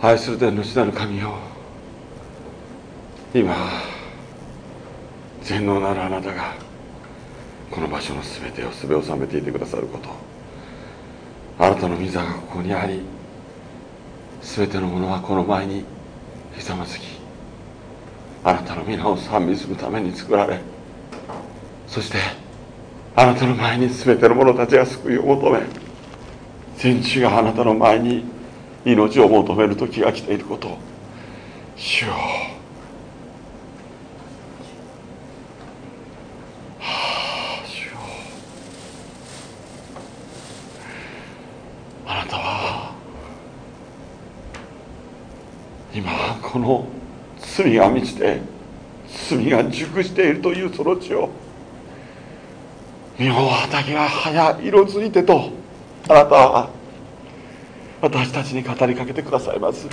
愛する天の主なる神よ。今全能なるあなたがこの場所の全てをすべ収めていてくださること。あなたの御座がここにあり全てのものはこの前にひざまずきあなたの皆を賛美するために作られそしてあなたの前に全ての者たちが救いを求め全地があなたの前に命を求める時が来ていることを。主よはあ主よあなたは今この罪が満ちて罪が熟しているというその地を。身を畑が早色づいてとあなたは私たちに語りかけてくださいます。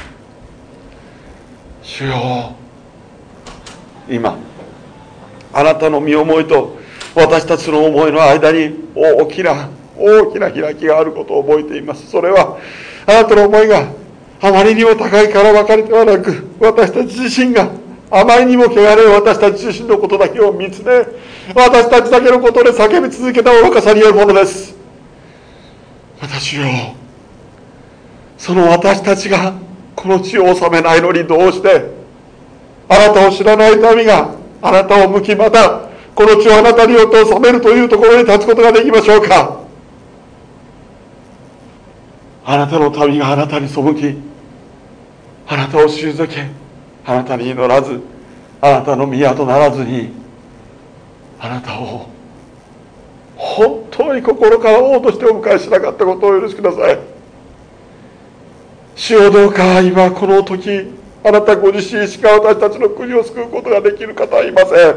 主よ。今あなたの身思いと私たちの思いの間に大きな大きな開きがあることを覚えています。それはあなたの思いがあまりにも高いから分かりではなく私たち自身があまりにも汚れる私たち自身のことだけを見つめ私たちだけのことで叫び続けた愚かさによるものです。私よその私たちがこの地を治めないのにどうしてあなたを知らない民があなたを向きまたこの地をあなたによって治めるというところに立つことができましょうか。あなたの民があなたに背きあなたを退けあなたに祈らずあなたの宮とならずにあなたを本当に心から王としてお迎えしなかったことをお許しください。主よどうか今この時あなたご自身しか私たちの国を救うことができる方はいません。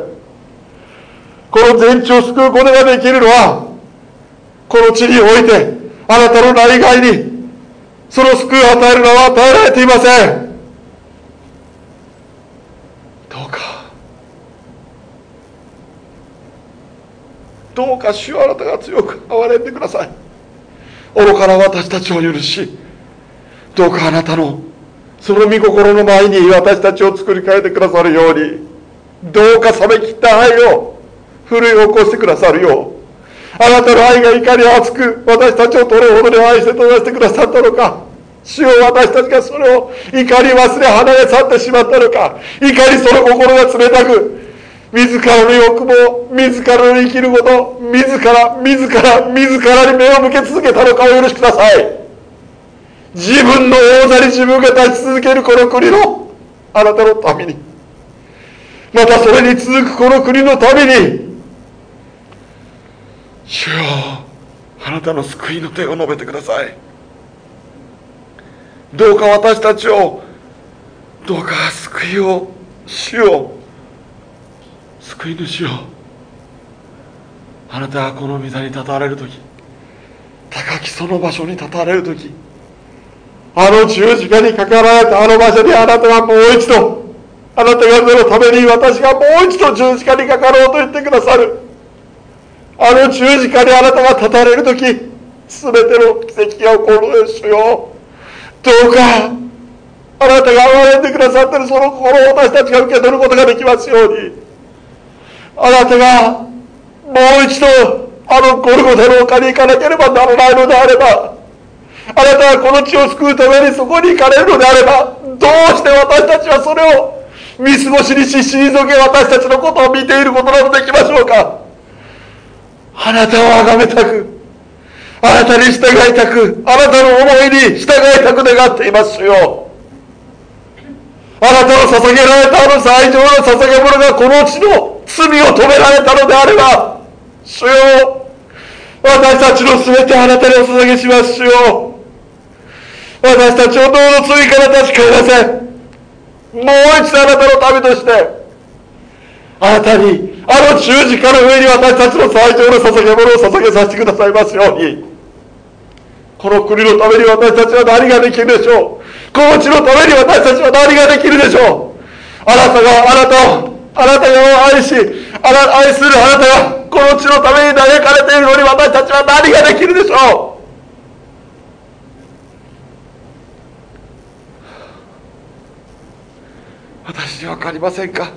この全地を救うことができるのはこの地においてあなたの内外にその救いを与えるのは与えられていません。どうかどうか主よあなたが強く憐れんでください。愚かな私たちを許しどうかあなたの。その御心の前に私たちを作り変えてくださるようにどうか冷め切った愛を奮い起こしてくださるようあなたの愛がいかに熱く私たちをどれほどで愛して閉ざしてくださったのか主よ私たちがそれを怒り忘れ離れ去ってしまったのか怒りその心が冷たく自らの欲望自らの生きること自ら自ら自らに目を向け続けたのかお許しください。自分の王座に自分が立ち続けるこの国のあなたのために。またそれに続くこの国のために。主よあなたの救いの手を述べてください。どうか私たちをどうか救いを主よ救い主よ。あなたがこの御座に立たれる時高きその場所に立たれる時あの十字架にかかられたあの場所にあなたがもう一度あなたがそのために私がもう一度十字架にかかろうと言ってくださる。あの十字架にあなたが立たれる時全ての奇跡が起こるのですよ。どうかあなたが憐れんでくださってるその心を私たちが受け取ることができますように。あなたがもう一度あのゴルゴダの丘に行かなければならないのであればあなたはこの地を救うためにそこに行かれるのであればどうして私たちはそれを見過ごしにし退け私たちのことを見ていることなどできましょうか。あなたを崇めたくあなたに従いたくあなたの思いに従いたく願っていますよ。あなたの捧げられたあの最上の捧げ物がこの地の罪を止められたのであれば主よ私たちの全てあなたにお捧げします主よ。私たちをどうぞ罪から立ち返らせもう一度あなたの民としてあなたにあの十字架の上に私たちの最上の捧げ物を捧げさせてくださいますように。この国のために私たちは何ができるでしょう？この地のために私たちは何ができるでしょう？あなたがあなたをあなたが愛しあ愛するあなたがこの地のために嘆かれているのに私たちは何ができるでしょう？私分かりませんか？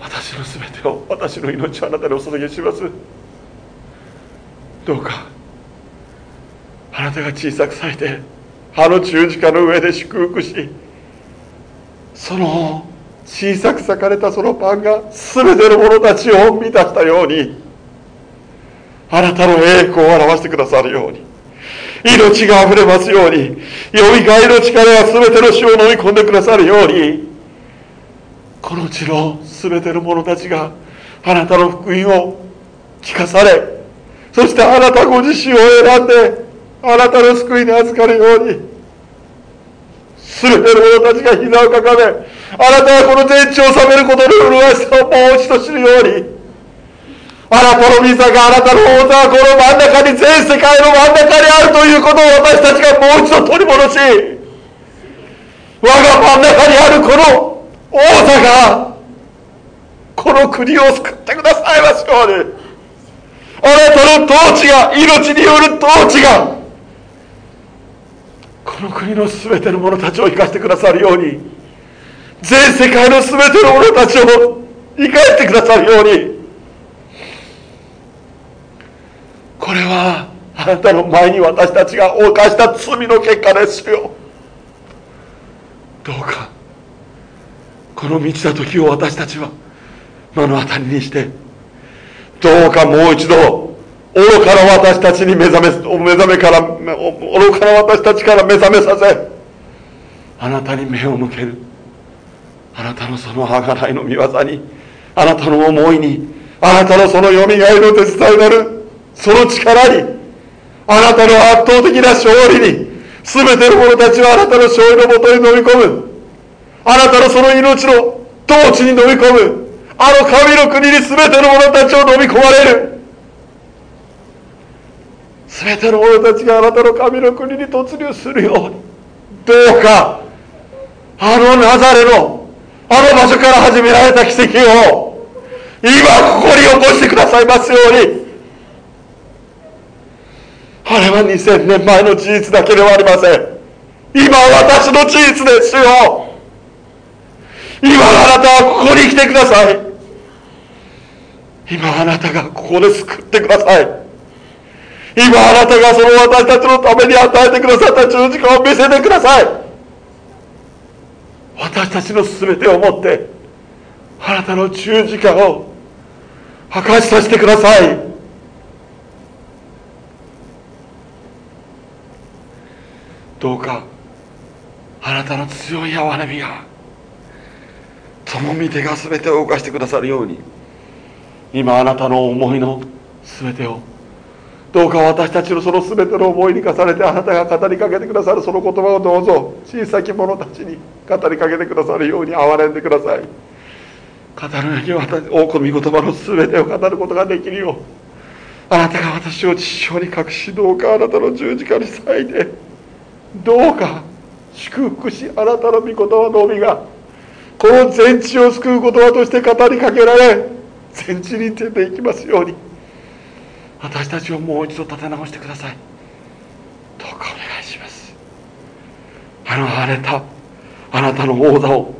私の全てを私の命をあなたにお捧げします。どうかあなたが小さくされてあの十字架の上で祝福しその小さく裂かれたそのパンが全ての者たちを満たしたようにあなたの栄光を表してくださるように。命が溢れますようによみがえの力が全ての死を飲み込んでくださるようにこの地の全ての者たちがあなたの福音を聞かされそしてあなたご自身を選んであなたの救いに預かるように全ての者たちが膝をかかめあなたはこの全地を治めることの麗しさをもう一度知るようにあなたの御座があなたの王座はこの真ん中に全世界の真ん中にあるということを私たちがもう一度取り戻し我が真ん中にあるこの王座がこの国を救ってくださいますようにあなたの統治が命による統治がこの国の全ての者たちを生かしてくださるように全世界の全ての者たちを生かしてくださるようにこれはあなたの前に私たちが犯した罪の結果ですよ。どうかこの満ちた時を私たちは目の当たりにしてどうかもう一度愚かな私たちに目覚め目覚めから愚かな私たちから目覚めさせあなたに目を向ける。あなたのその贖いの御業にあなたの思いにあなたのそのよみがえりの手伝いなるその力にあなたの圧倒的な勝利に全ての者たちはあなたの勝利のもとに飲み込む。あなたのその命の統治に飲み込む。あの神の国に全ての者たちを飲み込まれる。全ての者たちがあなたの神の国に突入するように。どうかあのナザレのあの場所から始められた奇跡を今ここに起こしてくださいますように。あれは2000年前の事実だけではありません。今私の事実ですよ。今あなたはここに来てください。今あなたがここで救ってください。今あなたがその私たちのために与えてくださった十字架を見せてください。私たちの全てをもってあなたの十字架を明かしさせてください。どうかあなたの強い哀れみが友み手が全てを動かしてくださるように今あなたの思いの全てをどうか私たちのその全ての思いに重ねてあなたが語りかけてくださるその言葉をどうぞ小さき者たちに語りかけてくださるように憐れんでください。語るように私多くの御言葉の全てを語ることができるようあなたが私を父親に隠しどうかあなたの十字架に咲いてどうか祝福しあなたの御言葉のみがこの全地を救う言葉として語りかけられ全地に出ていきますように私たちをもう一度立て直してください。どうかお願いします。あの荒れたあなたの王座を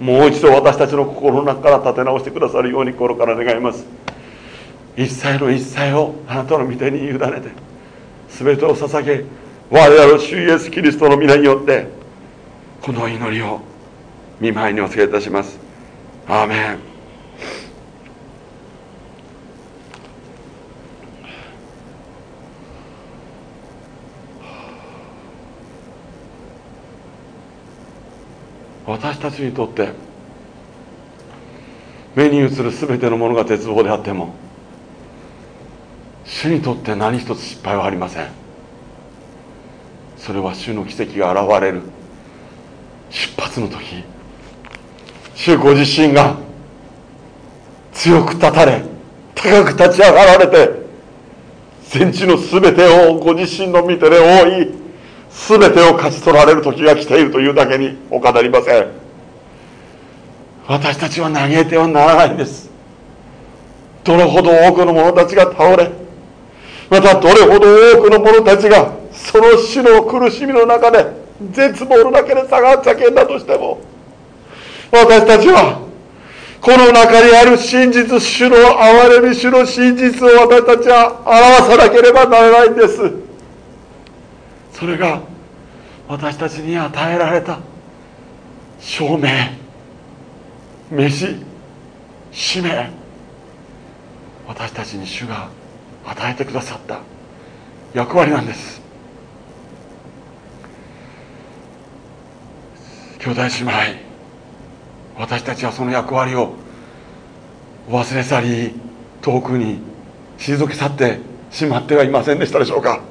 もう一度私たちの心の中から立て直してくださるように心から願います。一切の一切をあなたの御手に委ねて全てを捧げ我々の主イエスキリストの皆によってこの祈りを見舞いにお告げいたします。アーメン。私たちにとって目に映る全てのものが絶望であっても主にとって何一つ失敗はありません。それは主の奇跡が現れる。出発の時主ご自身が強く立たれ高く立ち上がられて全地の全てをご自身の御手で覆い全てを勝ち取られる時が来ているというだけにお語りません。私たちは嘆いてはならないんです。どれほど多くの者たちが倒れまたどれほど多くの者たちがその死の苦しみの中で絶望の中で下がっ叫んだとしても私たちはこの中にある真実主の憐れみ主の真実を私たちは表さなければならないんです。それが私たちに与えられた証明飯使命私たちに主が与えてくださった。役割なんです。兄弟姉妹私たちはその役割を忘れ去り遠くに退き去ってしまってはいませんでしたでしょうか。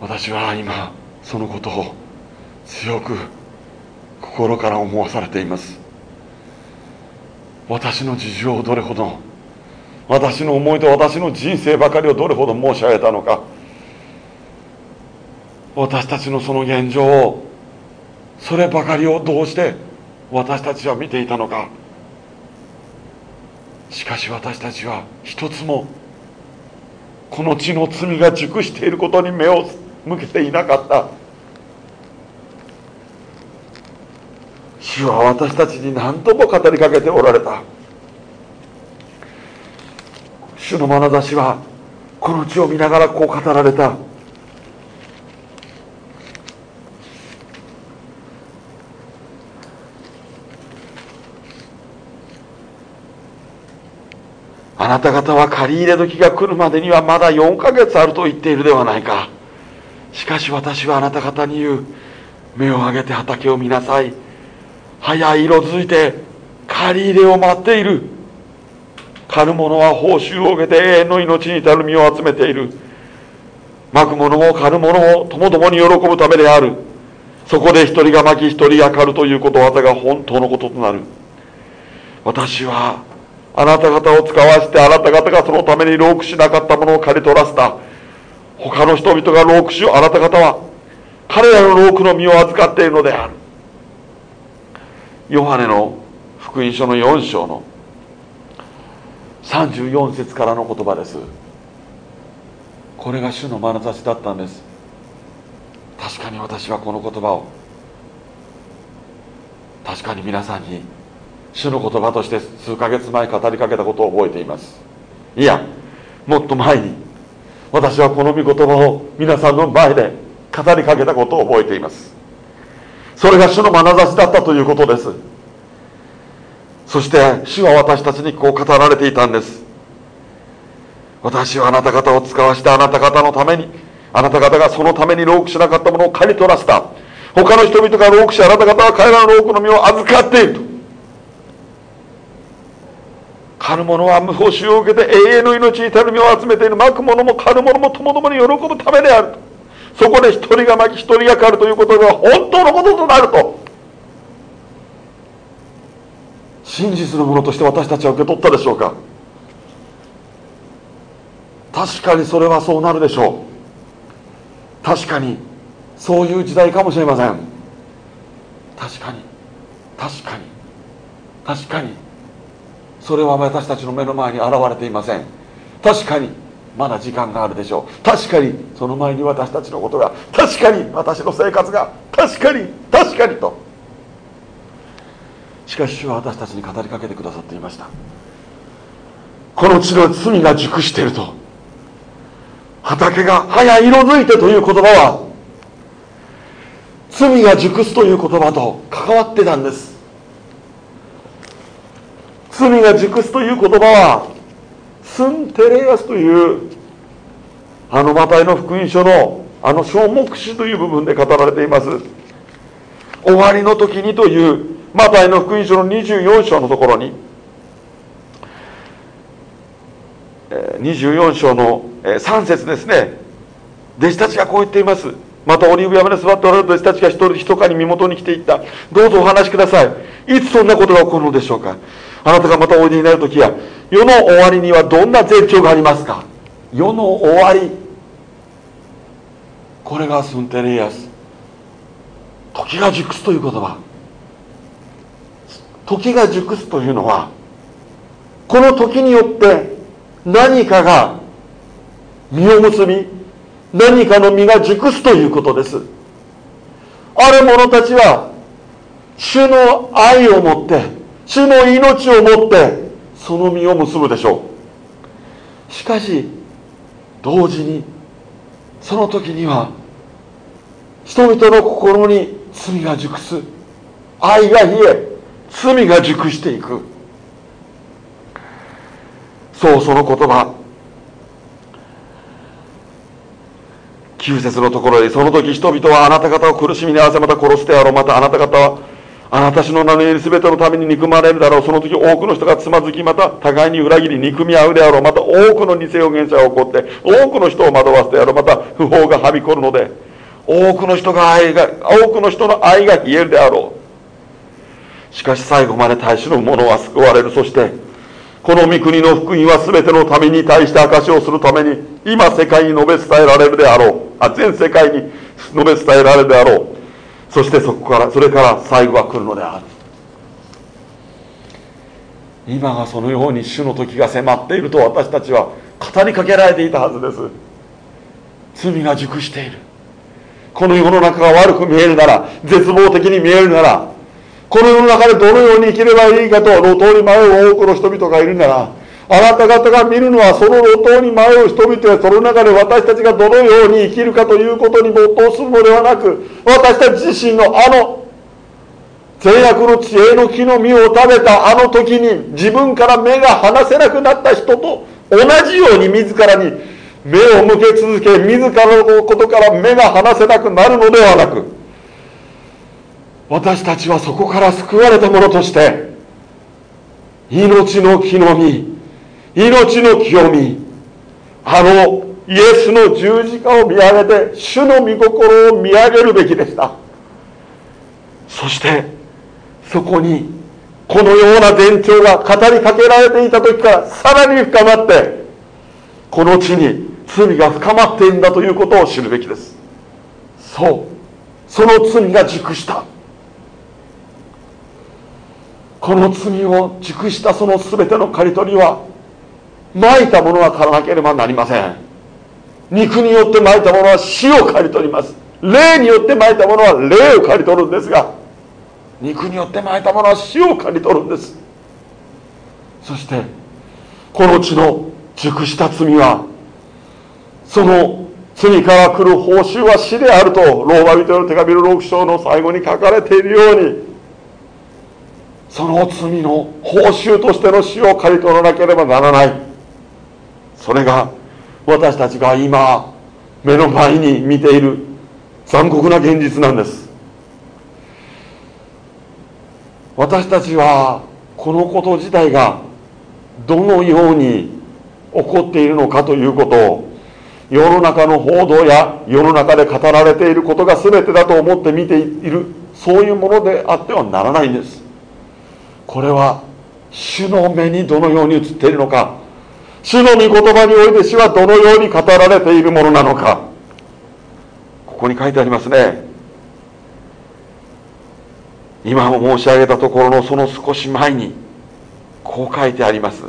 私は今そのことを強く心から思わされています。私の事情をどれほど私の思いと私の人生ばかりをどれほど申し上げたのか。私たちのその現状をそればかりをどうして私たちは見ていたのか。しかし私たちは一つもこの地の罪が熟していることに目を向けていなかった。主は私たちに何度も語りかけておられた。主の眼差しはこの地を見ながらこう語られた。あなた方は借り入れ時が来るまでにはまだ4ヶ月あると言っているではないか。しかし私はあなた方に言う。目を上げて畑を見なさい。早い色づいて借り入れを待っている。狩る者は報酬を受けて永遠の命に至る身を集めている。巻く者も狩る者もともともに喜ぶためである。そこで一人が巻き一人が狩るということわざが本当のこととなる。私はあなた方を使わせてあなた方がそのために労苦しなかったものを刈り取らせた。他の人々が労苦しあなた方は彼らの労苦の身を預かっているのである。ヨハネの福音書の4章の34節からの言葉です。これが主の眼差しだったんです。確かに私はこの言葉を。確かに皆さんに主の言葉として数ヶ月前語りかけたことを覚えています。いやもっと前に私はこの御言葉を皆さんの前で語りかけたことを覚えています。それが主の眼差しだったということです。そして主は私たちにこう語られていたんです。私はあなた方を使わしてあなた方のためにあなた方がそのために労苦しなかったものを刈り取らせた。他の人々が労苦しあなた方は彼らの労苦の身を預かっていると。狩る者は無報酬を受けて永遠の命に至る身を集めている。巻く者も狩る者もともどもに喜ぶためであるそこで一人が巻き一人が狩るということでは本当のこととなると。真実のものとして私たちは受け取ったでしょうか？確かにそれはそうなるでしょう。確かにそういう時代かもしれません。確かに。確かに。確かに。それは私たちの目の前に現れていません。確かに。まだ時間があるでしょう。確かに。その前に私たちのことが。確かに。私の生活が。確かに。確かにと。しかし主は私たちに語りかけてくださっていました。この地の罪が熟していると畑が早色づいてという言葉は罪が熟すという言葉と関わってたんです。罪が熟すという言葉はスンテレアスというあのマタイの福音書のあの小目視という部分で語られています。終わりの時にというマタイの福音書の24章のところに24章の3節ですね。弟子たちがこう言っています。またオリーブ山で座っておられる弟子たちが一人一かに身元に来ていった。どうぞお話しください。いつそんなことが起こるのでしょうか。あなたがまたおいでになる時や世の終わりにはどんな前兆がありますか。世の終わり。これがスンテレイアス。時が熟すという言葉。時が熟すというのはこの時によって何かが実を結び何かの実が熟すということです。ある者たちは主の愛を持って主の命を持ってその実を結ぶでしょう。しかし同時にその時には人々の心に罪が熟す。愛が冷え罪が熟していく。そうその言葉。9節のところでその時人々はあなた方を苦しみに合わせまた殺すであろう。またあなた方はあなたしの名のように全てのために憎まれるだろう。その時多くの人がつまずきまた互いに裏切り憎み合うであろう。また多くの偽予言者が起こって多くの人を惑わすであろう。また不法がはびこるので多くの人が愛が多くの人の愛が冷えるであろう。しかし最後まで大使の者は救われる。そしてこの御国の福音は全てのために対して証しをするために今世界に述べ伝えられるであろう。あ全世界に述べ伝えられるであろう。そしてそこからそれから最後は来るのである。今がそのように主の時が迫っていると私たちは語りかけられていたはずです。罪が熟している。この世の中が悪く見えるなら絶望的に見えるならこの世の中でどのように生きればいいかと路頭に迷う多くの人々がいるならあなた方が見るのはその路頭に迷う人々やその中で私たちがどのように生きるかということに没頭するのではなく私たち自身のあの善悪の知恵の木の実を食べたあの時に自分から目が離せなくなった人と同じように自らに目を向け続け自らのことから目が離せなくなるのではなく私たちはそこから救われたものとして命の木の実命の清みあのイエスの十字架を見上げて主の御心を見上げるべきでした。そしてそこにこのような前兆が語りかけられていた時からさらに深まってこの地に罪が深まっているんだということを知るべきです。そう。その罪が熟した。この罪を熟したその全ての刈り取りはまいたものは刈らなければなりません。肉によってまいたものは死を刈り取ります。霊によってまいたものは霊を刈り取るんですが肉によってまいたものは死を刈り取るんです。そしてこの地の熟した罪はその罪から来る報酬は死であるとローマ人の手紙の6章の最後に書かれているようにその罪の報酬としての死を刈り取らなければならない。それが私たちが今目の前に見ている残酷な現実なんです。私たちはこのこと自体がどのように起こっているのかということを世の中の報道や世の中で語られていることが全てだと思って見ているそういうものであってはならないんです。これは主の目にどのように映っているのか。主の御言葉において主はどのように語られているものなのか。ここに書いてありますね。今も申し上げたところのその少し前にこう書いてあります。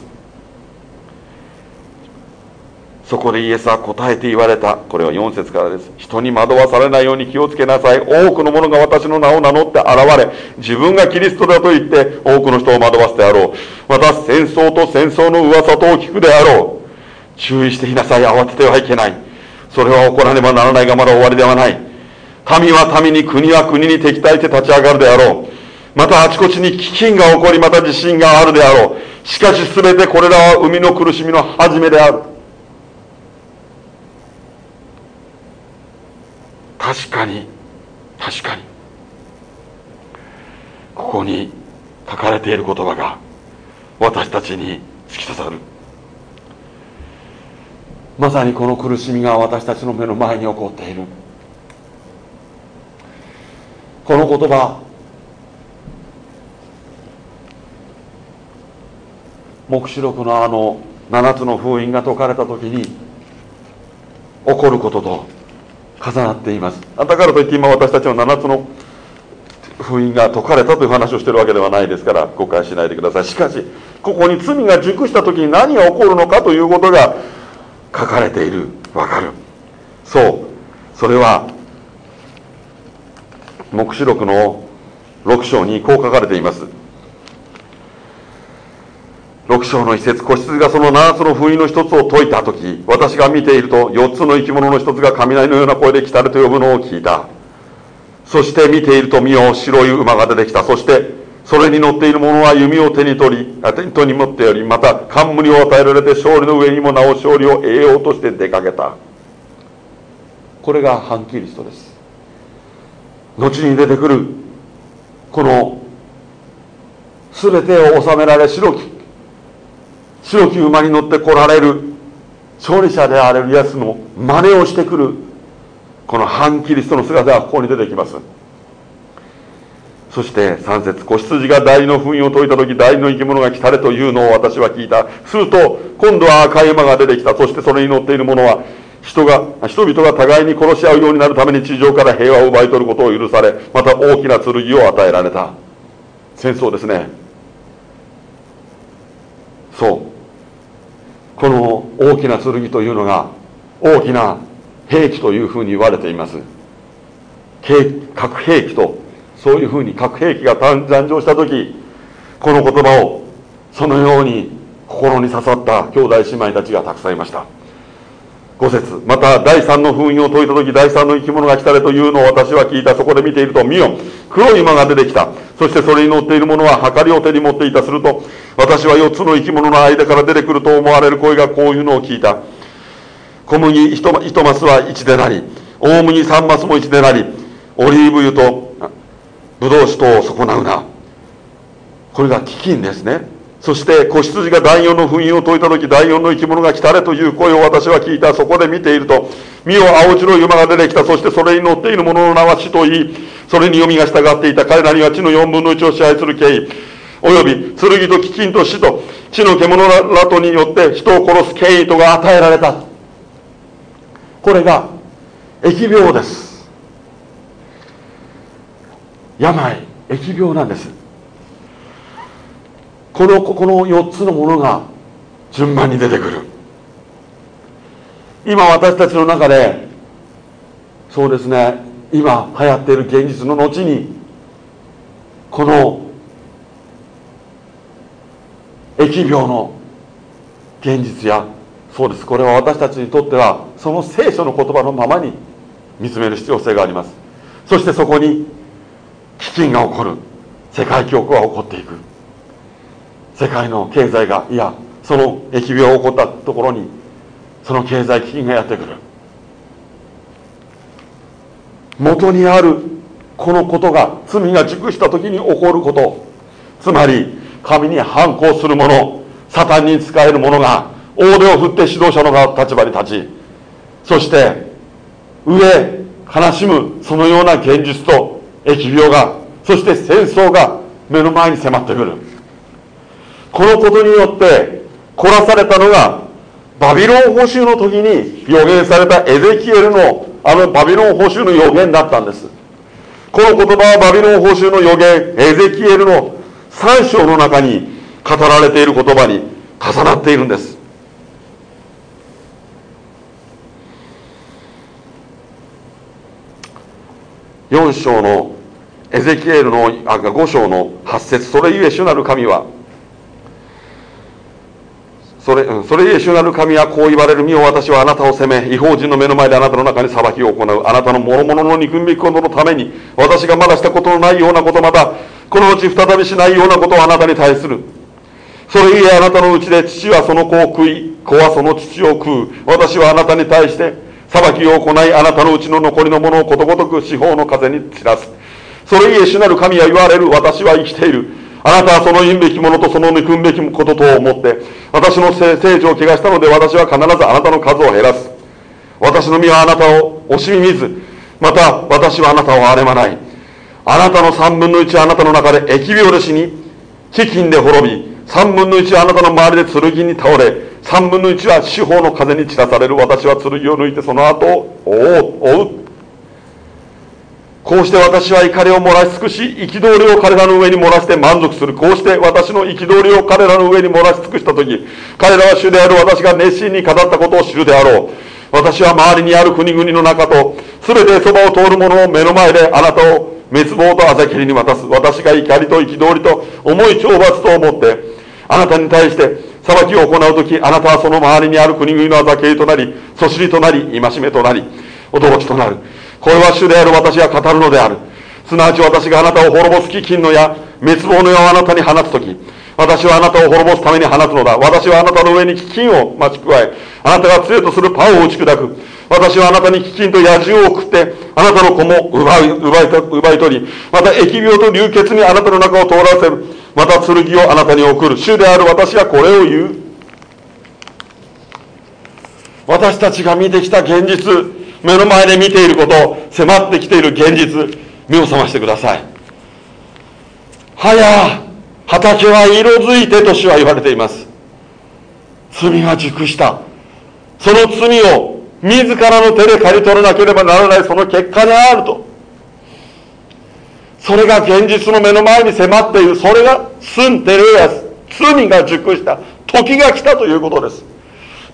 そこでイエスは答えて言われた。これは4節からです。人に惑わされないように気をつけなさい。多くの者が私の名を名乗って現れ、自分がキリストだと言って多くの人を惑わせてあろう。また戦争と戦争の噂とを聞くであろう。注意していなさい。慌ててはいけない。それは起こらねばならないがまだ終わりではない。民は民に国は国に敵対して立ち上がるであろう。またあちこちに飢饉が起こり、また地震があるであろう。しかし全てこれらは生みの苦しみの始めである。確かに。確かに。ここに書かれている言葉が私たちに突き刺さる。まさにこの苦しみが私たちの目の前に起こっている。この言葉黙示録のあの7つの封印が解かれた時に起こることと重なっています。だからといって今私たちの7つの封印が解かれたという話をしてるわけではないですから誤解しないでください。しかしここに罪が熟した時に何が起こるのかということが書かれている。わかる。そう。それは黙示録の6章にこう書かれています。6章の一節子羊がその7つの封印の一つを解いた時私が見ていると4つの生き物の一つが雷のような声で来たれと呼ぶのを聞いた。そして見ていると見よ白い馬が出てきた。そしてそれに乗っている者は弓を手に取り手に持っておりまた冠を与えられて勝利の上にもなお勝利を得ようとして出かけた。これが反キリストです。後に出てくるこの全てを収められ白き白き馬に乗って来られる勝利者であるイエスの真似をしてくるこの反キリストの姿がここに出てきます。そして3節子羊が大の封印を解いた時大の生き物が来たれというのを私は聞いた。すると今度は赤い馬が出てきた。そしてそれに乗っている者は人が人々が互いに殺し合うようになるために地上から平和を奪い取ることを許されまた大きな剣を与えられた。戦争ですね。そう。この大きな剣というのが大きな兵器というふうに言われています。核兵器とそういうふうに核兵器が誕生した時この言葉をそのように心に刺さった兄弟姉妹たちがたくさんいました。5節また第三の封印を解いた時第三の生き物が来たれというのを私は聞いた。そこで見ていると見よ黒い馬が出てきた。そしてそれに乗っている者は計りを手に持っていた。すると私は4つの生き物の間から出てくると思われる声がこういうのを聞いた。小麦1マスは1でなり大麦3マスも1でなりオリーブ油とブドウ酒とを損なうな。これが飢饉ですね。そして子羊が第四の封印を解いた時第四の生き物が来たれという声を私は聞いた。そこで見ていると身を青白い馬が出てきた。そしてそれに乗っている者の名は死といいそれに読みが従っていた。彼らには地の四分の一を支配する権威。および剣と飢饉と死と地の獣らとによって人を殺す権威とが与えられた。これが疫病です。病疫病なんです。このここの4つのものが順番に出てくる。今私たちの中でそうですね今流行っている現実の後にこの疫病の現実やそうです。これは私たちにとってはその聖書の言葉のままに見つめる必要性があります。そしてそこに飢饉が起こる。世界恐慌が起こっていく。世界の経済がいやその疫病が起こったところにその経済危機がやってくる。元にあるこのことが罪が熟した時に起こること。つまり神に反抗する者サタンに仕える者が大手を振って指導者の立場に立ちそして上悲しむそのような現実と疫病がそして戦争が目の前に迫ってくる。このことによって凝らされたのがバビロン捕囚の時に予言されたエゼキエルのあのバビロン捕囚の予言だったんです。この言葉はバビロン捕囚の予言エゼキエルの3章の中に語られている言葉に重なっているんです。4章のエゼキエルのあ5章の8節。それゆえ主なる神はそれそれゆえ主なる神はこう言われる。身を私はあなたを責め違法人の目の前であなたの中に裁きを行う。あなたの諸々の憎むべきことのために私がまだしたことのないようなことまたこのうち再びしないようなことをあなたに対する。それゆえあなたのうちで父はその子を食い子はその父を食う。私はあなたに対して裁きを行いあなたのうちの残りのものをことごとく四方の風に散らす。それゆえ主なる神は言われる。私は生きている。あなたはその言うべきものとその憎むべきことと思って私の聖女を汚したので私は必ずあなたの数を減らす。私の身はあなたを惜しみ見ずまた私はあなたを憐れまない。あなたの三分の一はあなたの中で疫病で死に飢饉で滅び三分の一はあなたの周りで剣に倒れ三分の一は四方の風に散らされる私は剣を抜いてその後を追う。こうして私は怒りを漏らし尽くし憤りを彼らの上に漏らして満足する。こうして私の憤りを彼らの上に漏らし尽くした時彼らは主である私が熱心に語ったことを知るであろう。私は周りにある国々の中と全てそばを通る者を目の前であなたを滅亡と朝霧に渡す。私が怒りと憤りと重い懲罰と思って、あなたに対して裁きを行う時、あなたはその周りにある国々のあざけりとなり、そしりとなり、戒めとなり、驚きとなる。これは主である私が語るのである。すなわち私があなたを滅ぼす飢饉の矢、滅亡の矢をあなたに放つ時、私はあなたを滅ぼすために放つのだ。私はあなたの上に飢饉を待ち加え、あなたが強いとするパンを打ち砕く。私はあなたに飢饉と野獣を送って、あなたの子も奪い、奪い、奪い取り、また疫病と流血にあなたの中を通らせる。また剣をあなたに送る。主である私がこれを言う。私たちが見てきた現実、目の前で見ていること、迫ってきている現実、目を覚ましてください。はや、畑は色づいてと主は言われています。罪が熟した。その罪を自らの手で刈り取らなければならない。その結果であると。それが現実の目の前に迫っている。それがスンテレアス罪が熟した。時が来たということです。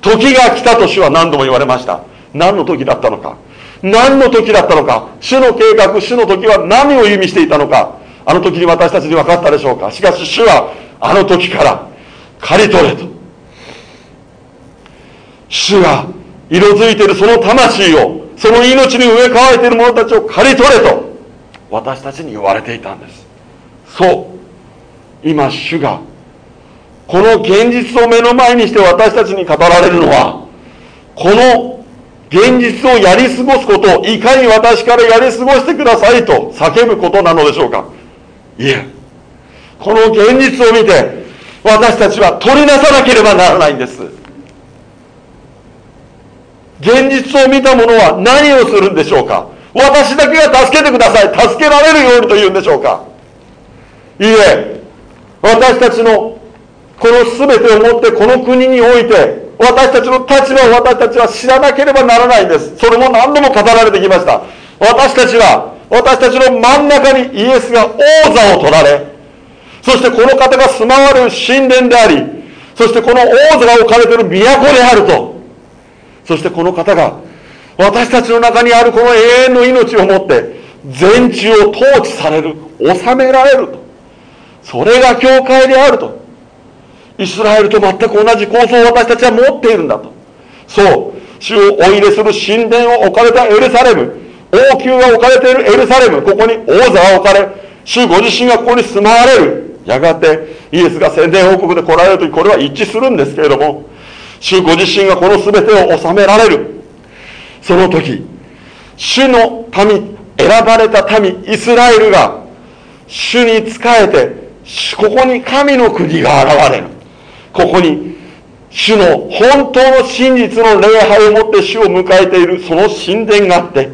時が来たと主は何度も言われました。何の時だったのか。何の時だったのか。主の計画主の時は何を意味していたのか。あの時に私たちに分かったでしょうか？しかし主はあの時から刈り取れと。主が色づいているその魂をその命に植え替えている者たちを刈り取れと私たちに言われていたんです。そう。今主がこの現実を目の前にして私たちに語られるのはこの現実をやり過ごすことをいかに私からやり過ごしてくださいと叫ぶことなのでしょうか？いえ。この現実を見て私たちは取りなさなければならないんです。現実を見た者は何をするんでしょうか？私だけが助けてください。助けられるようにというんでしょうか？いいえ。私たちのこの全てをもってこの国において私たちの立場を私たちは知らなければならないんです。それも何度も語られてきました。私たちは私たちの真ん中にイエスが王座を取られ、そしてこの方が住まわれる神殿であり、そしてこの王座が置かれている都であると、そしてこの方が私たちの中にあるこの永遠の命をもって全地を統治される、治められると。それが教会であると。イスラエルと全く同じ構想を私たちは持っているんだと。そう。主をお入れする神殿を置かれたエルサレム。王宮が置かれているエルサレム、ここに王座が置かれ、主ご自身がここに住まわれる。やがてイエスが宣伝王国で来られるとき、これは一致するんですけれども、主ご自身がこの全てを治められる。その時、主の民、選ばれた民、イスラエルが、主に仕えて、ここに神の国が現れる。ここに、主の本当の真実の礼拝をもって主を迎えている、その神殿があって、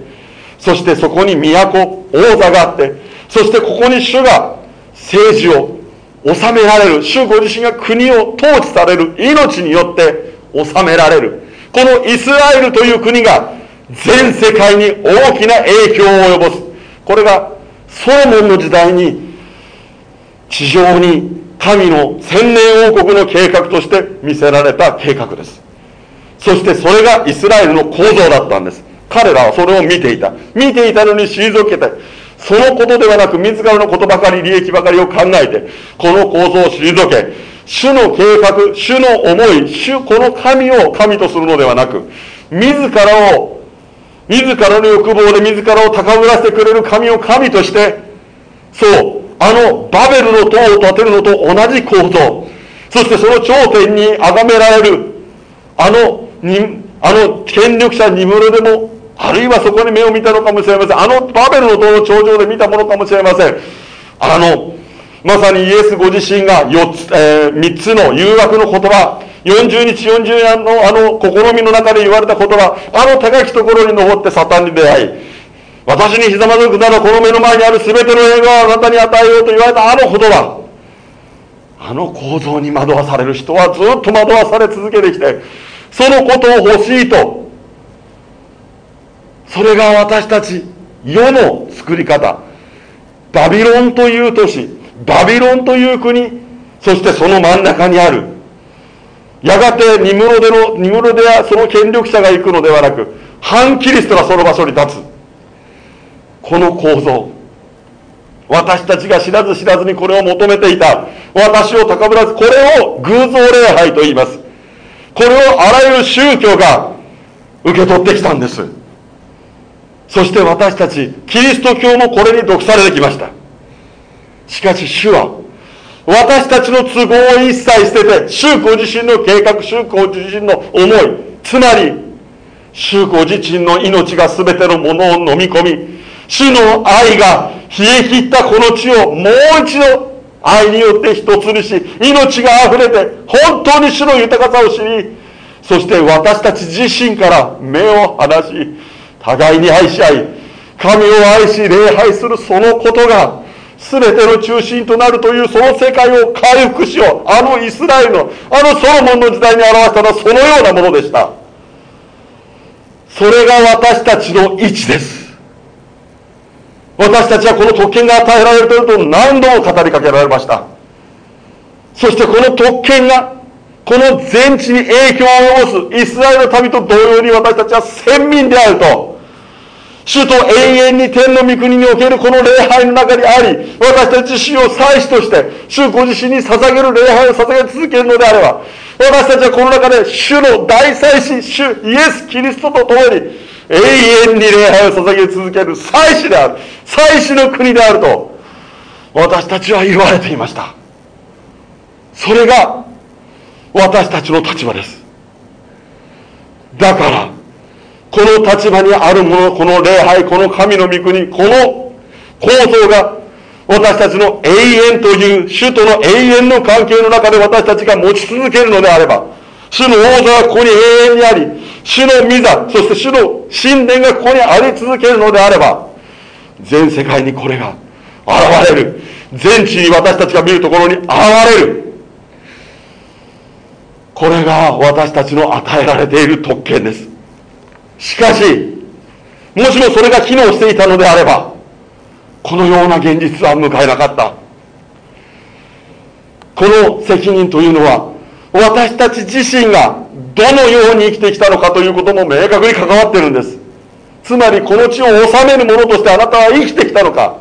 そしてそこに都、王座があって、そしてここに主が政治を治められる。主ご自身が国を統治される。命によって治められる。このイスラエルという国が全世界に大きな影響を及ぼす。これがソロモンの時代に地上に神の千年王国の計画として見せられた計画です。そしてそれがイスラエルの構造だったんです。彼らはそれを見ていた。見ていたのに退けて、そのことではなく自らのことばかり、利益ばかりを考えて、この構造を退け、主の計画、主の思い、主、この神を神とするのではなく、自らを、自らの欲望で自らを高ぶらせてくれる神を神として、そう、あのバベルの塔を建てるのと同じ構造、そしてその頂点に崇められる、あの、あの権力者ニムロでもあるいはそこに目を見たのかもしれません。あのバベルの塔の頂上で見たものかもしれません。あの、まさにイエスご自身が4つ、えー、3つの誘惑の言葉、40日40夜のあの試みの中で言われた言葉、あの高きところに登ってサタンに出会い、私にひざまずくならこの目の前にある全ての映画をあなたに与えようと言われたあの言葉、あの構造に惑わされる人はずっと惑わされ続けてきて、そのことを欲しいとそれが私たち世の作り方。バビロンという都市バビロンという国そしてその真ん中にある。やがてニムロデのニムロデやその権力者が行くのではなく反キリストがその場所に立つ。この構造。私たちが知らず知らずにこれを求めていた。私を高ぶらずこれを偶像礼拝と言います。これをあらゆる宗教が受け取ってきたんです。そして私たちキリスト教もこれに毒されてきました。しかし主は私たちの都合を一切捨てて主ご自身の計画主ご自身の思いつまり主ご自身の命が全てのものを飲み込み主の愛が冷え切ったこの地をもう一度愛によって一つにし命が溢れて本当に主の豊かさを知りそして私たち自身から目を離し互いに愛し合い神を愛し礼拝するそのことが全ての中心となるというその世界を回復しよう。あのイスラエルのあのソロモンの時代に表したのはそのようなものでした。それが私たちの位置です。私たちはこの特権が与えられていると何度も語りかけられました。そしてこの特権がこの全地に影響を及ぼすイスラエルの民と同様に私たちは先民であると主と永遠に天の御国におけるこの礼拝の中にあり私たち主を祭司として主ご自身に捧げる礼拝を捧げ続けるのであれば私たちはこの中で主の大祭司主イエス・キリストと共に永遠に礼拝を捧げ続ける祭司である祭司の国であると私たちは言われていました。それが私たちの立場です。だからこの立場にあるものこの礼拝この神の御国この構造が私たちの永遠という主との永遠の関係の中で私たちが持ち続けるのであれば主の王座はここに永遠にあり主の御座そして主の神殿がここにあり続けるのであれば全世界にこれが現れる。全地に私たちが見るところに現れる。これが私たちの与えられている特権です。しかしもしもそれが機能していたのであればこのような現実は迎えなかった。この責任というのは私たち自身がどのように生きてきたのかということも明確に関わっているんです。つまりこの地を治める者としてあなたは生きてきたのか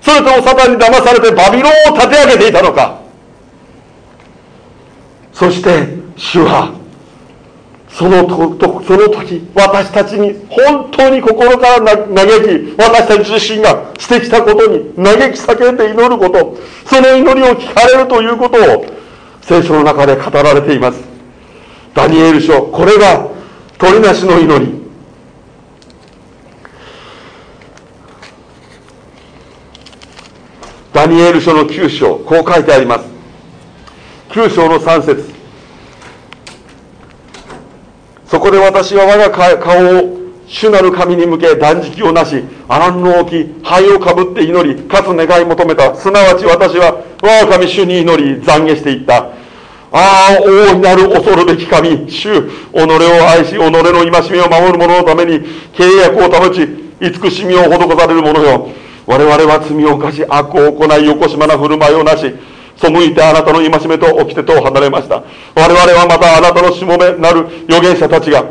それともサタンに騙されてバビロンを立て上げていたのか。そして主はそのとその時私たちに本当に心から嘆き私たち自身がしてきたことに嘆き叫んで祈ることその祈りを聞かれるということを聖書の中で語られています。ダニエル書これが鳥なしの祈り。ダニエル書の9章こう書いてあります。9章の3節。そこで私は我が顔を主なる神に向け断食をなし荒布を置き灰をかぶって祈りかつ願い求めた。すなわち私は我が神主に祈り懺悔していった。ああ大いなる恐るべき神。主己を愛し己の戒めを守る者のために契約を保ち慈しみを施される者よ。我々は罪を犯し悪を行いよこしまな振る舞いをなし背いてあなたの戒めと掟と離れました。我々はまたあなたのしもべなる預言者たちが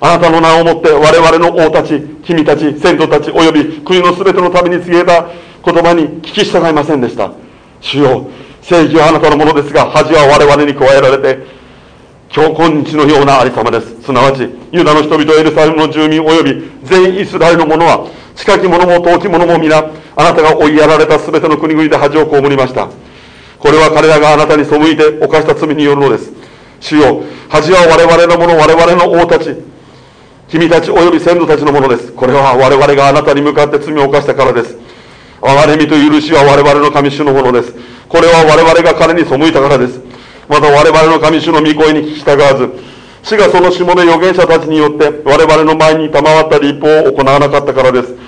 あなたの名をもって我々の王たち君たち先祖たちおよび国の全てのために告げた言葉に聞き従いませんでした。主よ正義はあなたのものですが恥は我々に加えられて今日今日のようなありさまです。すなわちユダの人々エルサレムの住民および全イスラエルの者は近き者も遠き者も皆あなたが追いやられた全ての国々で恥を被りました。これは彼らがあなたに背いて犯した罪によるのです。主よ恥は我々のもの我々の王たち。君たち及び先祖たちのものです。これは我々があなたに向かって罪を犯したからです。憐れみと許しは我々の神主のものです。これは我々が彼に背いたからです。また我々の神主の御声に聞き従わず死がその下の預言者たちによって我々の前に賜った立法を行わなかったからです。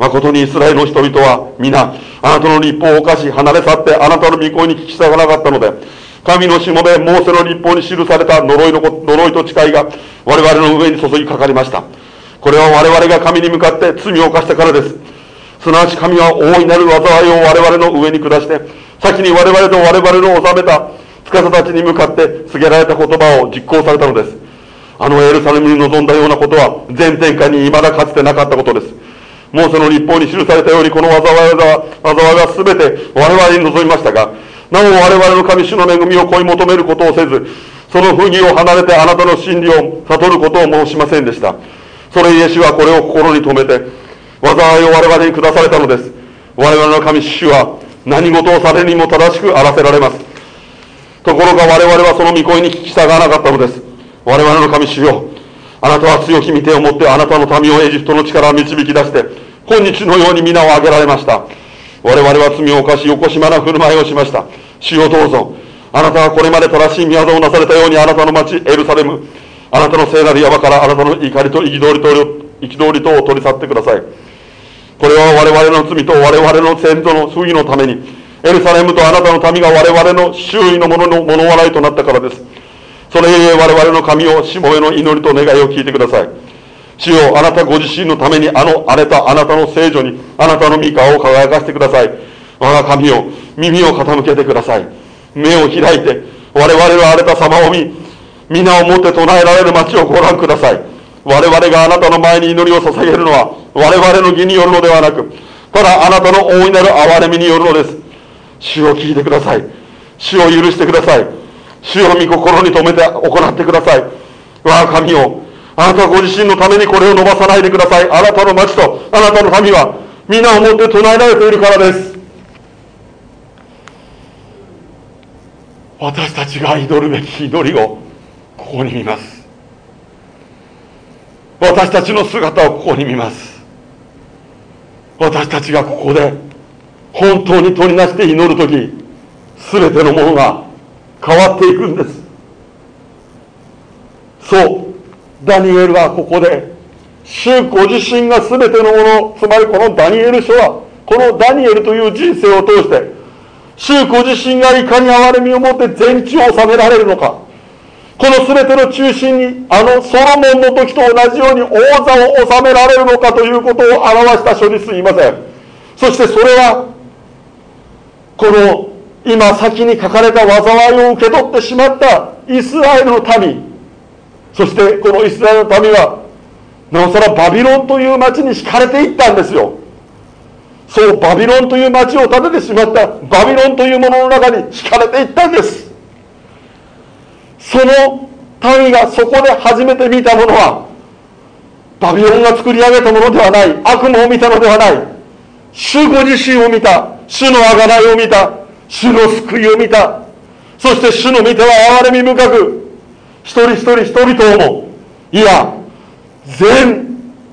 誠にイスラエルの人々は皆あなたの立法を犯し離れ去ってあなたの御声に聞き従わなかったので神の下でモーセの立法に記された呪いの呪いと誓いが我々の上に注ぎかかりました。これは我々が神に向かって罪を犯したからです。すなわち神は大いなる災いを我々の上に下して先に我々と我々の治めた司たちに向かって告げられた言葉を実行されたのです。あのエルサレムに臨んだようなことは全天下に未だかつてなかったことです。モーセの立法に記されたようにこの災いは災いは全て我々に望みましたがなお我々の神主の恵みを恋求めることをせずその不義を離れてあなたの真理を悟ることを申しませんでした。それイエスはこれを心に留めて災いを我々に下されたのです。我々の神主は何事をされにも正しくあらせられます。ところが我々はその御声に聞き従わなかったのです。我々の神主よあなたは強き御手を持ってあなたの民をエジプトの力を導き出して今日のように皆を挙げられました。我々は罪を犯しよこしまな振る舞いをしました。主をどうぞ。あなたはこれまで正しい宮業をなされたようにあなたの町エルサレム。あなたの聖なる山からあなたの怒りと憤りと憤りとを取り去ってください。これは我々の罪と我々の先祖の不義のためにエルサレムとあなたの民が我々の周囲の者の物笑いとなったからです。それゆえ我々の神をしもべの祈りと願いを聞いてください。主よあなたご自身のためにあの荒れたあなたの聖女にあなたの御顔を輝かせてください。我が神を耳を傾けてください。目を開いて我々の荒れた様を見皆をもって唱えられる町をご覧ください。我々があなたの前に祈りを捧げるのは我々の義によるのではなくただあなたの大いなる憐れみによるのです。主を聞いてください。主を許してください。主を御心に留めて行ってください。我が神をあなたご自身のためにこれを伸ばさないでください。あなたの町とあなたの民は皆をもって唱えられているからです。私たちが祈るべき祈りをここに見ます。私たちの姿をここに見ます。私たちがここで本当に取りなして祈る時全てのものが変わっていくんです。そう。ダニエルはここで主ご自身が全てのものつまりこのダニエル書はこのダニエルという人生を通して主ご自身がいかに憐れみを持って全地を治められるのか。この全ての中心にあのソロモンの時と同じように王座を治められるのかということを表した書にすぎません。そしてそれはこの今先に書かれた災いを受け取ってしまったイスラエルの民。そしてこのイスラエルの民はなおさらバビロンという町に惹かれていったんですよ。そうバビロンという町を建ててしまったバビロンというものの中に惹かれていったんです。その民がそこで初めて見たものはバビロンが作り上げたものではない悪夢を見たのではない主ご自身を見た主の贖いを見た主の救いを見た。そして主の御手は憐れみ深く。一人一人人々をも。いや全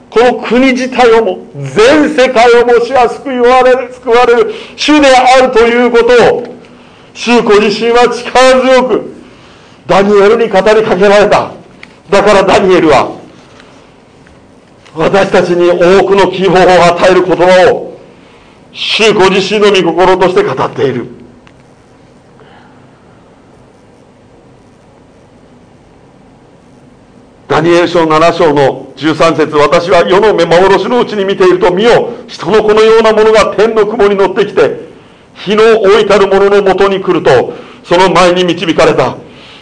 この国自体をも全世界をも主は救われる救われる。主であるということを主ご自身は力強くダニエルに語りかけられた。だからダニエルは私たちに多くの希望を与える言葉を主ご自身の御心として語っている。ダニエル書7章の13節私は世の目幻のうちに見ていると見よ人の子のようなものが天の雲に乗ってきて日の置いたる者のもとに来るとその前に導かれた。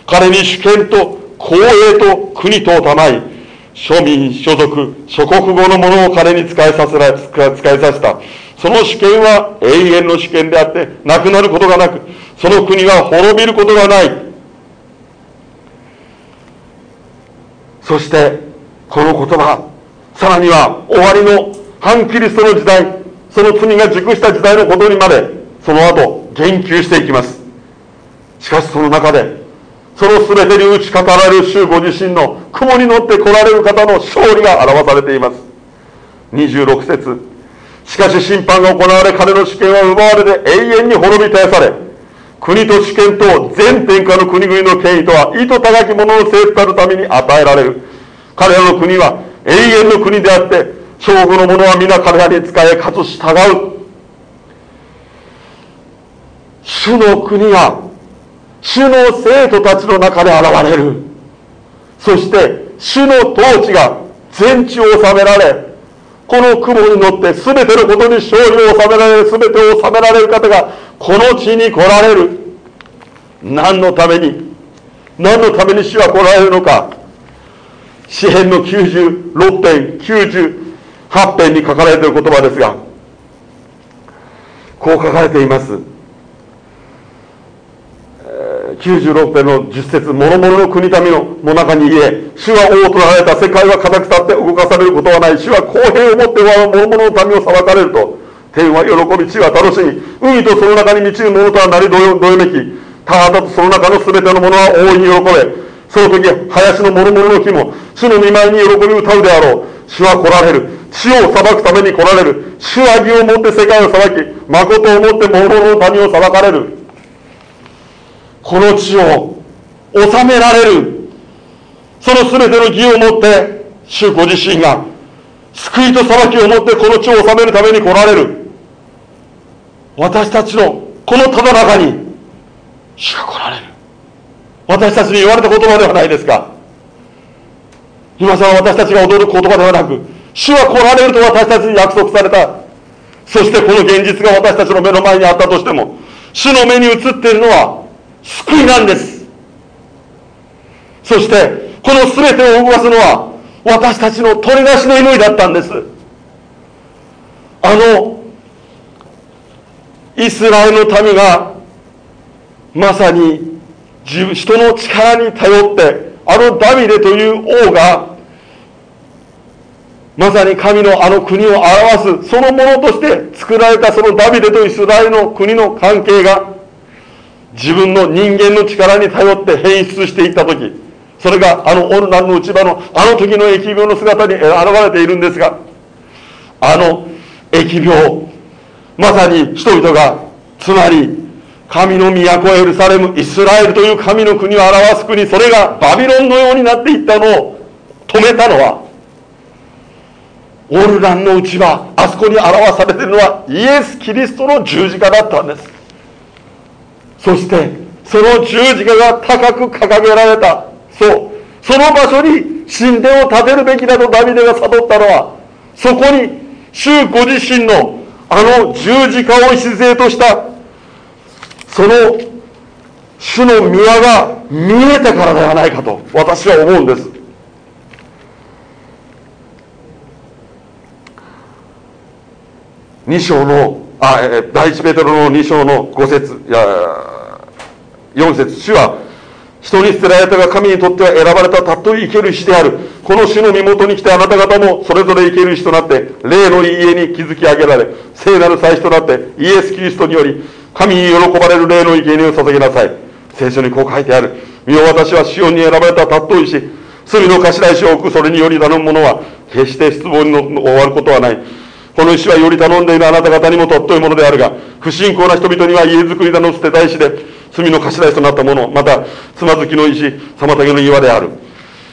彼に主権と公営と国とをたまい庶民所属諸国語のものを彼に使いさせら使いさせた。その主権は永遠の主権であってなくなることがなくその国は滅びることがない。そしてこの言葉さらには終わりの反キリストの時代その罪が熟した時代のことにまでその後言及していきます。しかしその中でその全てに打ち語られる主ご自身の雲に乗って来られる方の勝利が表されています。26節。しかし審判が行われ彼の主権は奪われて永遠に滅び絶やされ国と主権と全天下の国々の権威とは意図高き者の政府たるために与えられる。彼らの国は永遠の国であって勝負の者は皆彼らに仕えかつ従う。主の国が主の生徒たちの中で現れる。そして主の統治が全地を治められこの雲に乗って全てのことに勝利を収められる全てを収められる方がこの地に来られる。何のために？何のために主は来られるのか？詩篇の96編98編に書かれている言葉ですがこう書かれています。96編の10節諸々の国民の中に言え、主は王となられた世界は固く立って動かされることはない。主は公平をもって諸々の民を裁かれると。天は喜び、地は楽しみ。海とその中に満ちる者とはなりどよどよめき。田畑とその中の全てのものは大いに喜べ。その時、林の諸々の木も、主の見舞いに喜び歌うであろう。主は来られる。地を裁くために来られる。主は義をもって世界を裁き、誠をもって諸々の民を裁かれる。この地を治められる。その全ての義をもって主ご自身が救いと裁きをもってこの地を治めるために来られる。私たちのこのただ中に主が来られる。私たちに言われた言葉ではないですか。今さら私たちが踊る言葉ではなく主は来られると私たちに約束された。そしてこの現実が私たちの目の前にあったとしても主の目に映っているのは救いなんです。そしてこの全てを動かすのは私たちの取り出しの祈りだったんです。あのイスラエルの民がまさに人の力に頼ってあのダビデという王がまさに神のあの国を表すそのものとして作られたそのダビデとイスラエルの国の関係が自分の人間の力に頼って変質していった時それがあのオルナンの内場のあの時の疫病の姿に現れているんですがあの疫病まさに人々がつまり神の都エルサレムイスラエルという神の国を表す国それがバビロンのようになっていったのを止めたのはオルランの内場あそこに表されているのはイエス・キリストの十字架だったんです。そしてその十字架が高く掲げられた。そう。その場所に神殿を建てるべきだとダビデが悟ったのはそこに主ご自身のあの十字架を礎としたその主の宮が見えたからではないかと私は思うんです。2章のあ第一ペテロの2章の5節いや4節主は人に捨てられたが神にとっては選ばれたたっとい生ける石である。この主の身元に来てあなた方もそれぞれ生ける石となって霊の家に築き上げられ聖なる祭司となってイエス・キリストにより神に喜ばれる霊の生贄を捧げなさい。聖書にこう書いてある。身を私はシオンに選ばれたたっとい石罪の頭石を置くそれにより頼む者は決して失望に終わることはない。この石はより頼んでいるあなた方にも尊いものであるが不信仰な人々には家づくりだの捨てた石で罪の頭石となったものまたつまずきの石妨げの岩である。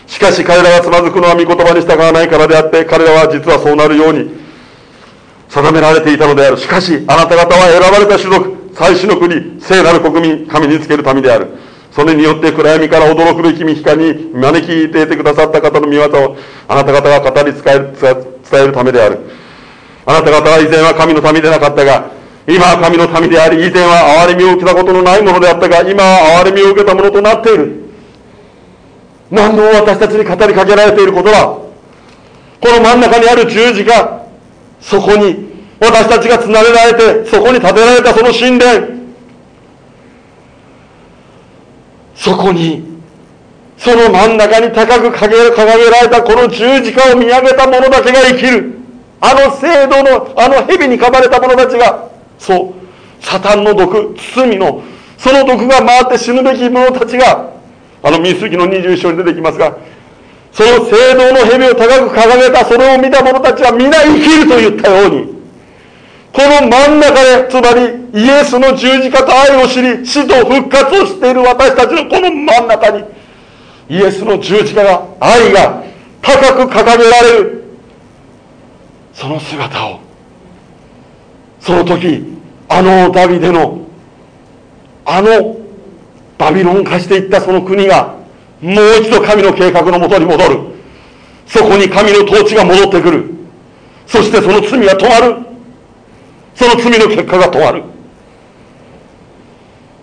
しかし彼らがつまずくのは御言葉に従わないからであって彼らは実はそうなるように定められていたのである。しかしあなた方は選ばれた種族最初の国聖なる国民神につける民である。それによって暗闇から驚くべき光に招き入れてくださった方の見業をあなた方が語り伝えるためである。あなた方は以前は神の民でなかったが今は神の民であり、以前は憐れみを受けたことのないものであったが、今は憐れみを受けたものとなっている。何度も私たちに語りかけられていることは、この真ん中にある十字架、そこに私たちがつなげられて、そこに建てられたその神殿、そこに、その真ん中に高く掲げられたこの十字架を見上げた者だけが生きる。あの制度の、あの蛇に噛まれた者たちが、そうサタンの毒罪のその毒が回って死ぬべき者たちがあの民数記の21章に出てきますがその聖堂の蛇を高く掲げたそれを見た者たちは皆生きると言ったようにこの真ん中でつまりイエスの十字架と愛を知り死と復活をしている私たちのこの真ん中にイエスの十字架が愛が高く掲げられるその姿をその時あのダビデのあのバビロン化していったその国がもう一度神の計画のもとに戻る。そこに神の統治が戻ってくる。そしてその罪が止まる。その罪の結果が止まる。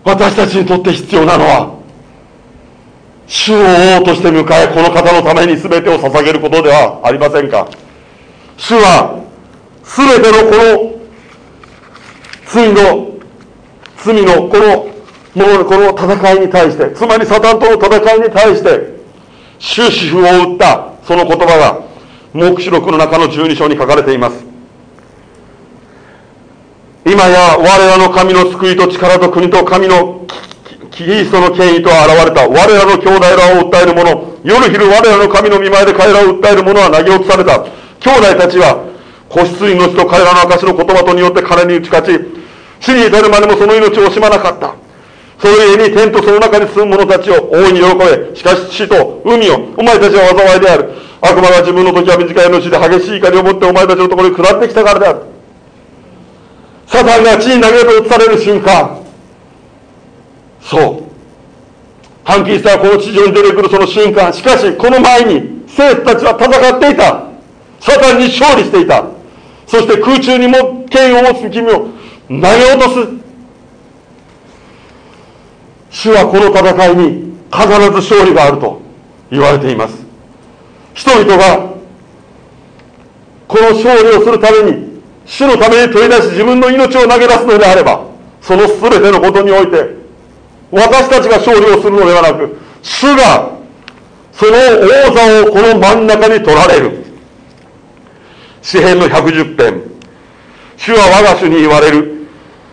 私たちにとって必要なのは主を王として迎えこの方のために全てを捧げることではありませんか。主は全てのこの罪の罪のこのものこの戦いに対してつまりサタンとの戦いに対して終止符を打ったその言葉が黙示録の中の12章に書かれています。今や我らの神の救いと力と国と神のキリストの権威と現れた我らの兄弟らを訴える者夜昼我らの神の見前で彼らを訴える者は投げ落とされた。兄弟たちは子羊の血と彼らの証の言葉とによって彼に打ち勝ち死に至るまでもその命を惜しまなかった。それゆえに天とその中に住む者たちを大いに喜べ。しかし死と海をお前たちは災いである。悪魔が自分の時は短い命で激しい怒りを持ってお前たちのところに下ってきたからである。サタンが地に投げ落と移される瞬間。そう。反キリストはこの地上に出てくるその瞬間。しかしこの前に生徒たちは戦っていた。サタンに勝利していた。そして空中にも権威を持つ君を投げ落とす。主はこの戦いに必ず勝利があると言われています。人々がこの勝利をするために主のために取り出し自分の命を投げ出すのであればその全てのことにおいて私たちが勝利をするのではなく主がその王座をこの真ん中に取られる。詩篇の110編。主は我が主に言われる。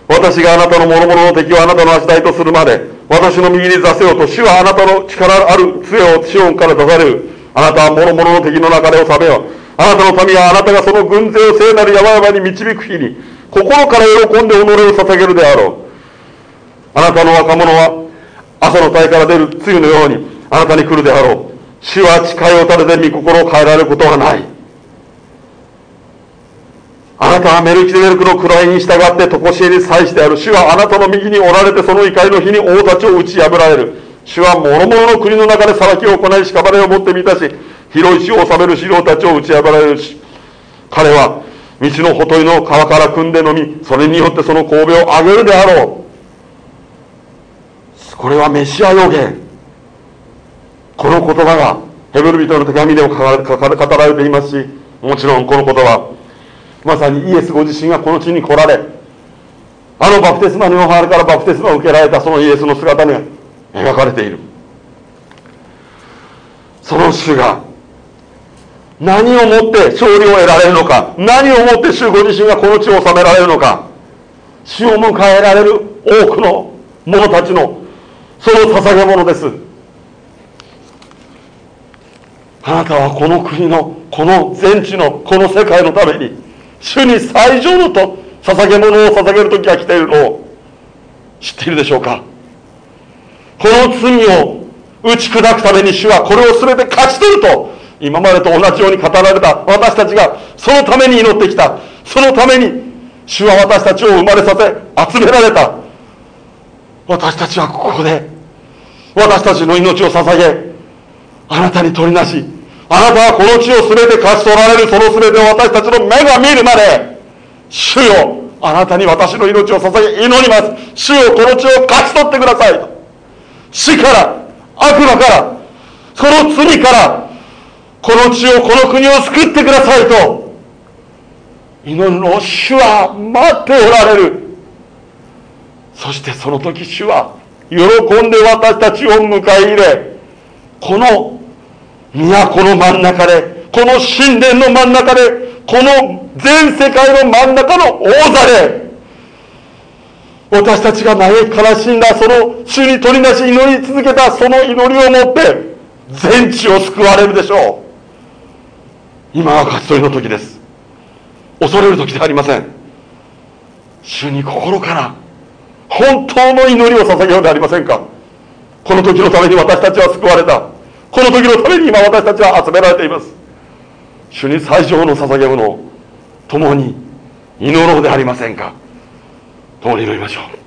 私があなたの諸々の敵をあなたの足台とするまで私の右に座せよと主はあなたの力ある杖をシオンから出される。あなたは諸々の敵の中で治めよ。あなたの民はあなたがその軍勢を聖なる山々に導く日に心から喜んで己を捧げるであろう。あなたの若者は朝の体から出る梅雨のようにあなたに来るであろう。主は誓いを立てて御心を変えられることはない。あなたはメルキデルクの位に従って常しえに際してある主はあなたの右におられてその怒りの日に王たちを打ち破られる。主は諸々の国の中で裁きを行い屍を持って満たし広い死を治める資料たちを打ち破られるし彼は道のほとりの川から汲んで飲みそれによってその神戸を上げるであろう。これはメシア予言。この言葉がヘブル人の手紙でも語られていますしもちろんこの言葉まさにイエスご自身がこの地に来られあのバプテスマのヨハネからバプテスマを受けられたそのイエスの姿に描かれている。その主が何をもって勝利を得られるのか何をもって主ご自身がこの地を治められるのか主を迎えられる多くの者たちのその捧げ物です。あなたはこの国のこの全地のこの世界のために主に最上のと捧げ物を捧げる時が来ているのを知っているでしょうか？この罪を打ち砕くために主はこれを全て勝ち取ると今までと同じように語られた私たちがそのために祈ってきたそのために主は私たちを生まれさせ集められた。私たちはここで私たちの命を捧げあなたに取りなしあなたはこの地を全て勝ち取られるその全てを私たちの目が見るまで主よあなたに私の命を捧げ祈ります。主よこの地を勝ち取ってください死から悪魔からその罪からこの地をこの国を救ってくださいと。祈るのを主は待っておられる。そしてその時主は喜んで私たちを迎え入れこの都の真ん中でこの神殿の真ん中でこの全世界の真ん中の王座で私たちが嘆き悲しんだその主に取りなし祈り続けたその祈りをもって全地を救われるでしょう。今は勝ち取りの時です。恐れる時ではありません。主に心から本当の祈りを捧げようではありませんか。この時のために私たちは救われた。この時のために今私たちは集められています。主に最上の捧げ物を共に祈ろうでありませんか。共に祈りましょう。